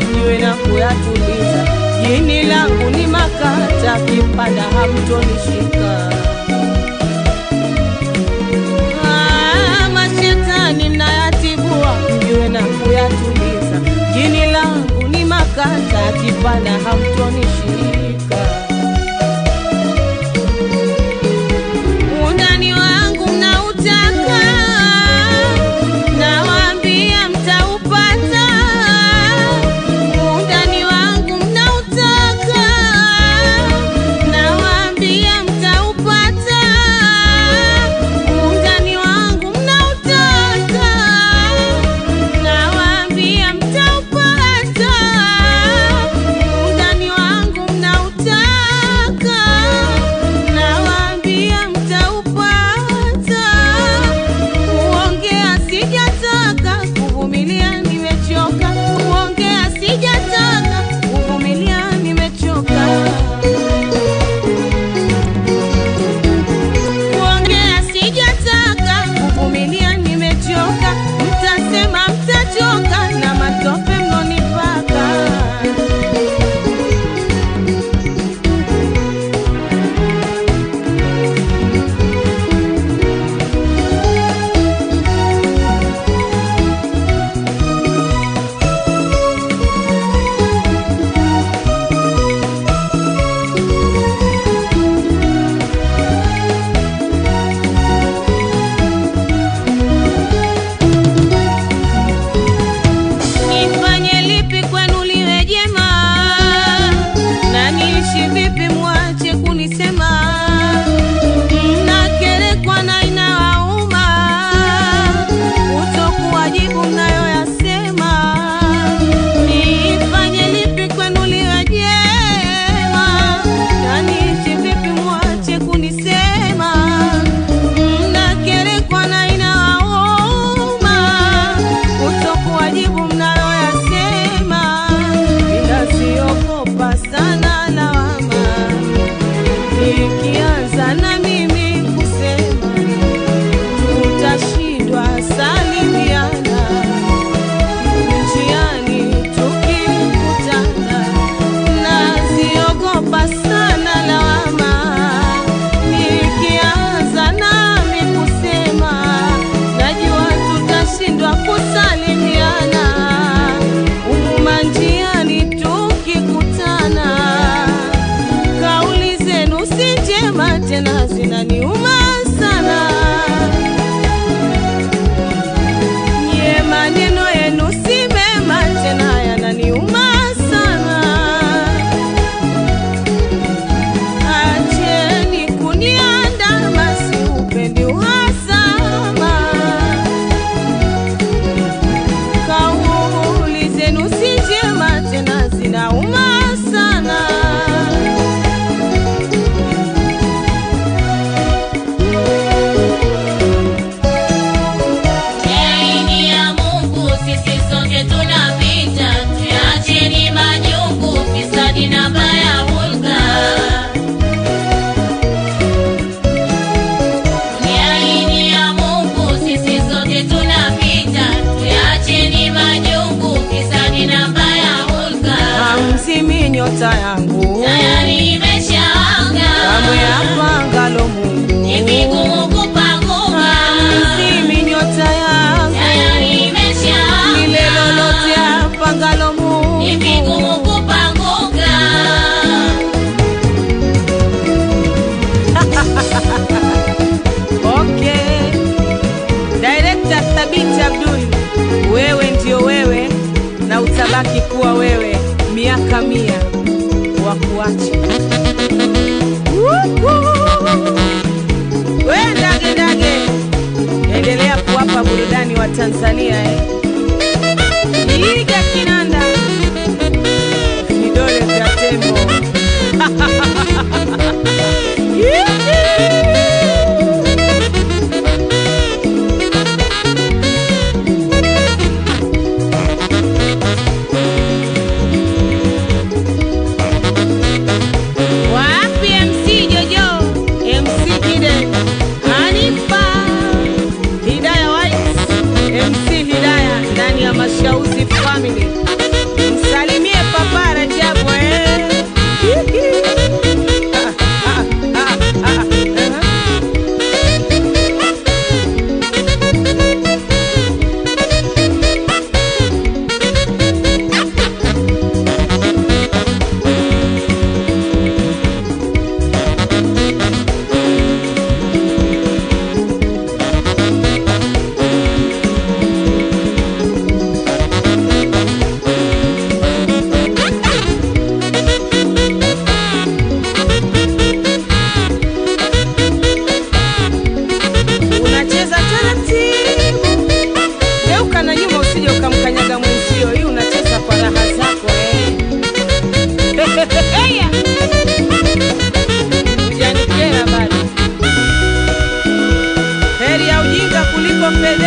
viwe na kuyatuliza. Jini langu ni Makata, kipanda hamtonishika. Ah, mashetani nayatibua, viwe na kuyatuliza. Jini langu ni Makata, kipanda hamtonishika. entire watu we ndage ndage endelea kuwapa burudani wa tanzania eh. iga kina minutes. los pedazos.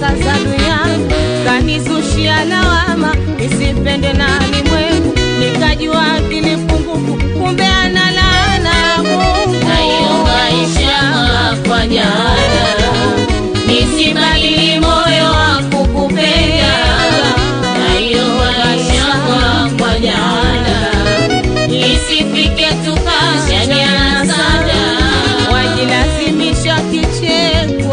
baraka yangu dunia kanizushia lawama, nisipende nani mwengu, nikajua akili funguku, kumbe ana laana Mungu. Na hiyo maisha moyo wa kukupenda. Na hiyo wajilazimisha kicheko.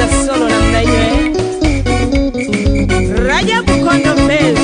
na solo na ngai eh. ye raja kukondombele